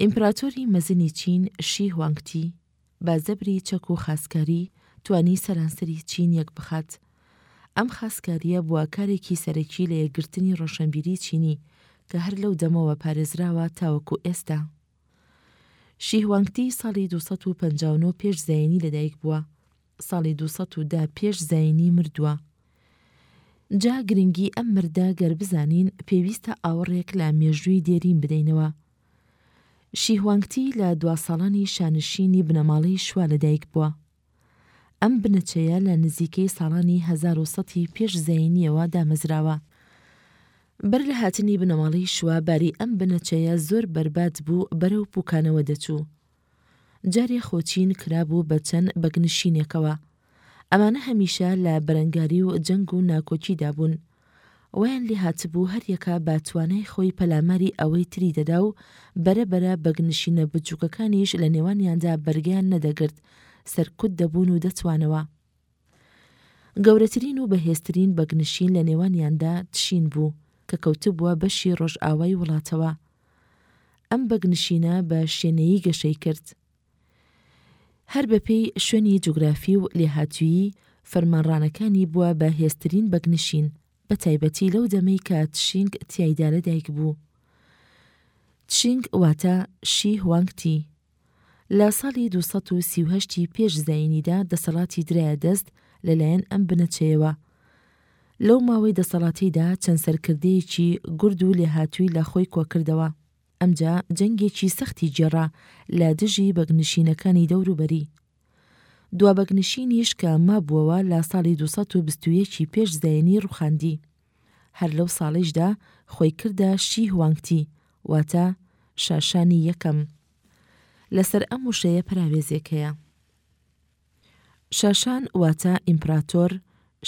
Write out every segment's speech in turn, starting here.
ئیمپراتۆری مەزنی چین شی هوانگتی بە زەبری چەک و خاسکاری توانی سەرانسەری چین یەک بخات ئەم خاسکاریە بووە کارێکی سەرەکی لە یەکگرتنی ڕۆشنبیری چینی کە هەر لەو دەمەوە پارێزراوە تاوەکو ئێستا شیهوانگتی ساڵی 259 پێش زایینی لەدایک بووە ساڵی دوو سەد و دە پێش زایینی مردووە. جا گرنگی ئەم مردە گەر بزانین پێویستە ئاوڕێک لە مێژووی دێرین بدەینەوە. شیهوانگتی لە دوا ساڵانی شانشینی بنەماڵەی شوا لەدایک بووە. ئەم بنەچەیە لە نزیکەی ساڵانی هەزار و سەد ی پێش زایینیەوە دامەزراوە. بەر لە هاتنی بنەماڵەی شوا باری ئەم بنەچەیە زۆر بەربات بوو بەرەو پووکانەوە دەچوو. جارێ خۆچین کرابوو بە چەند بەگنشینێکەوە. ئەمانە هەمیشە لە بەرەنگاری و جەنگ و ناکۆکیدا بوون. وایان لێ هاتبوو هەر یەکە بە توانای خۆی پەلاماری ئەوەی تری دەدا و بەرە بەرە بەگنشینە بچووکەکانیش لە نێوانیاندا بەرگەیان نەدەگرت، سەرکوت دەبوون و دەتوانەوە. گەورەترین و بەهێزترین بەگنشین لە نێوانیاندا تشین بوو کە کەوتبووە بەشی ڕۆژئاوای وڵاتەوە. ئەم بەگنشینە بە شێنەیی گەشەی کرد. هەر بەپێی شوێنی جوگرافی و لێهاتوویی فەرمانڕانەکانی بووە بە هێزترین بەگنشین بە تایبەتی لەو دەمەی کە تشینگ تیایدا لەدایک بوو. تشینگ واتە شی هوانگ تی. لە ساڵی دوو سەد و سی و هەشت ی پێش زایینیدا دەسەڵاتی درایە دەست لەلایەن ئەم بنەچەیەوە. لەو ماوەی دەسەڵاتیدا چەند سەرکردەیەکی گورد و لێهاتووی لە خۆی کۆکردەوە. ئەمجا جەنگێکی سەختی گێڕا لە دژی بەگنشینەکانی دەوروبەری. دوا بەگنشینیش کە مابووەوە لە ساڵی دوو سەد و بیست و یەک ی پێش زایینی ڕووخاندی. هەر لەو ساڵیشدا خۆی کردە شی هوانگتی، واتە، شا شانی یەکەم. لەسەر ئەم وشەیە پەراوێزێک هەیە. شا شان واتە ئیمپراتۆر،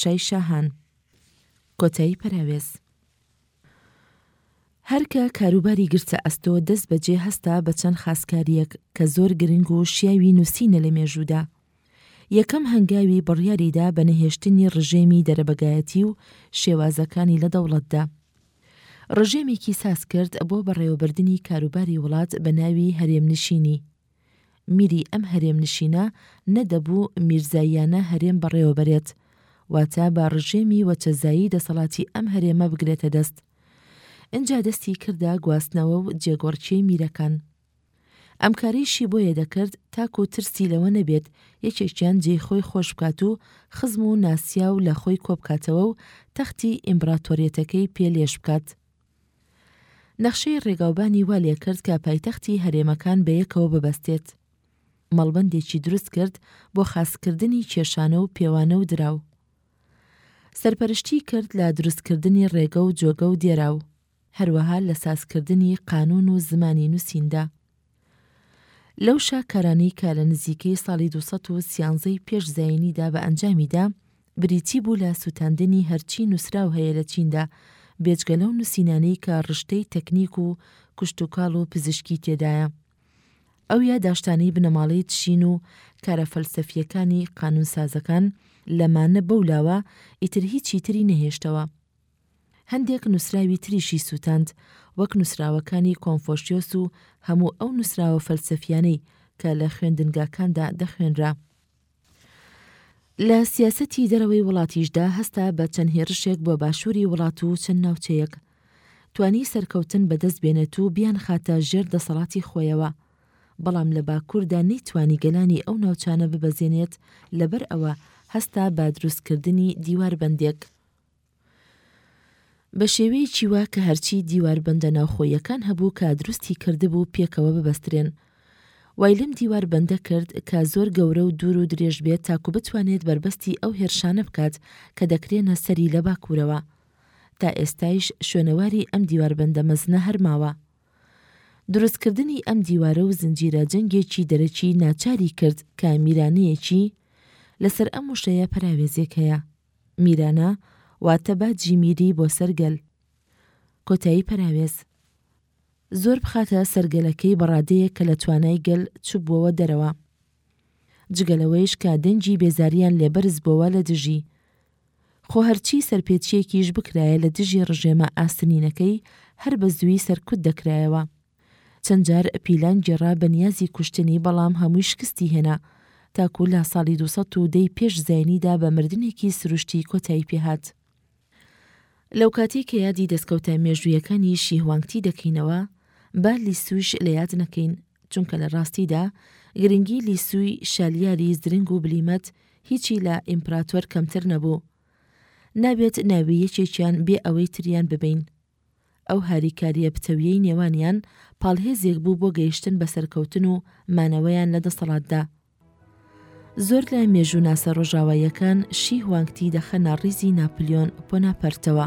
شای شاهان. کۆتایی پەراوێز. هەر کە کاروباری گرتە ئەستۆ دەست بەجێ هەستا بە چەند خاسکارییەک کە زۆر گرنگ و شیاوی نووسینە لە مێژوودا. یەکەم هەنگاوی بڕیاریدا بە نەهێشتنی ڕژێمی دەرەبەگایەتی و شێوازەکانی لە دەوڵەتدا. ڕژێمێکی ساز کرد بۆ بەڕێوەبردنی کاروباری وڵات بە ناوی هەرێمنشینی. میری ئەم هەرێمنشینە نەدەبوو میرزاییانە هەرێم بەڕێوەبەرێت، واتە با ڕژێمی وەچەزایی دەسەڵاتی ئەم هەرێمە بگرێتە دەست. ئنجا دەستی کردە گواستنەوە و جێگۆڕکێی میرەکان. ئەم کارەیشی بۆیە دەکرد تاکو ترسی لەوە نەبێت یەکێکیان جێی خۆی خۆش بکات و خزم و ناسیاو لە خۆی کۆبکاتەوە و تەختی ئیمبراتۆریەتەکەی پێ لێژ بکات. نەخشەی ڕێگاوبانی وا لێکرد کە پایتەختی هەرێمەکان بەیەکەوە ببەستێت. مەڵبەندێکی دروست کرد بۆ خاسکردنی کێشانە و پێوانە و دراو. سەرپەرشتی کرد لە دروستکردنی ڕێگە و جۆگە و دێراو. هەروەها لە سازکردنی قانوون و زمانی نووسیندا. لەو شاکارانەی کە لە نزیکەی ساڵی دوو سەد و سیانزە ی پێش زایینیدا بە ئەنجامی دا، بریتی بوو لە سووتاندنی هەرچی نووسراو هەیە لە چیندا، بێجگە لەو نووسینانەی کە ڕشتەی تەکنیک و کشتوکاڵ و پزیشکی تێدایە. ئەو یاداشتانەی بنەماڵەی تشین و کارە فەلسەفییەکانی قانوونسازەکان، لەمانە بەولاوە ئیتر هیچی تری نەهێشتەوە. هەندێک نووسراوی تریشی سووتاند، وەک نووسراوەکانی کۆنفۆشیۆس و هەموو ئەو نووسراوە فەلسەفییانەی کە لە خوێندنگاکاندا دەخوێنرا. لە سیاسەتی دەرەوەی وڵاتیشدا هەستا بە چەند هێرشێک بۆ باشووری وڵات و چەند ناوچەیەک. توانی سەرکەوتن بەدەست بێنێت و بیانخاتە ژێر دەسەڵاتی خۆیەوە. بەڵام لە باکووردا نەیتوانی گەلانی ئەو ناوچانە ببەزێنێت، لەبەر ئەوە هەستا بە دروستکردنی دیواربەندێک. بە شێوەیەکی وا کە هەرچی دیواربەندە ناوخۆییەکان هەبوو کە دروستی کردبوو پێکەوە ببەسترێن. وای لەم دیواربەندە کرد کە زۆر گەورە و دوور و درێژ بێت تاکو بتوانێت بەربەستی ئەو هێرشانە بکات کە دەکرێنە سەری لە باکوورەوە. تا ئێستایش شوێنەواری ئەم دیواربەندە مەزنە هەر ماوە. دروستکردنی ئەم دیوارە و زنجیرە جەنگێکی دەرەکی ناچاری کرد کە میرانەیەکی لەسەر ئەم وشەیە پەراوێزێک هەیە. میرانە واتە با جی میری بۆ سەر گەل. کۆتایی پەراوێز. زۆر بخاتە سەر گەلەکەی بە ڕادەیەک کە لە توانای گەل چوبووەوە دەرەوە. جگە لەوەیش کە دەنگی بێزاریان لێ بەرز بۆوە لە دژی. خۆ هەرچی سەرپێچیەکیش بکرایە لە دژی ڕژێمە ئاسنینەکەی هەر بە زووی سەرکوت دەکرایەوە. چەند جار پیلان گێڕا بە نیازی کوشتنی بەڵام هەمووی شکستی هێنا تاکوو لە ساڵی دوو سەد و دە ی پێش زاینی دا بە مردنێکی سروشتی کۆتایی پێ هات. لەو کاتەی کە یادی دەسکەوتە مێژوویەکانی شی هوانگتی دەکەینەوە با لی سوویش لە یاد نەکەین چونکە لە ڕاستی دا گرنگی لی سووی شالیاری زرنگ و بلیمەت هیچی لە ئیمپراتۆر کەمتر نەبوو نابێت ناوی یەکێکیان بێ ئەوەی تریان ببەین. ئەو هاریکارییە پتەوییەی نێوانیان پاڵهێزێک بوو بۆ گەیشتن بە سەرکەوتن و مانەوەیان لە دەسەڵاتدا. زۆر لە مێژووناسە ڕۆژاواییەکان شی هوانگتی دەخەنە ڕیزی ناپلیۆن پۆناپەرتەوە.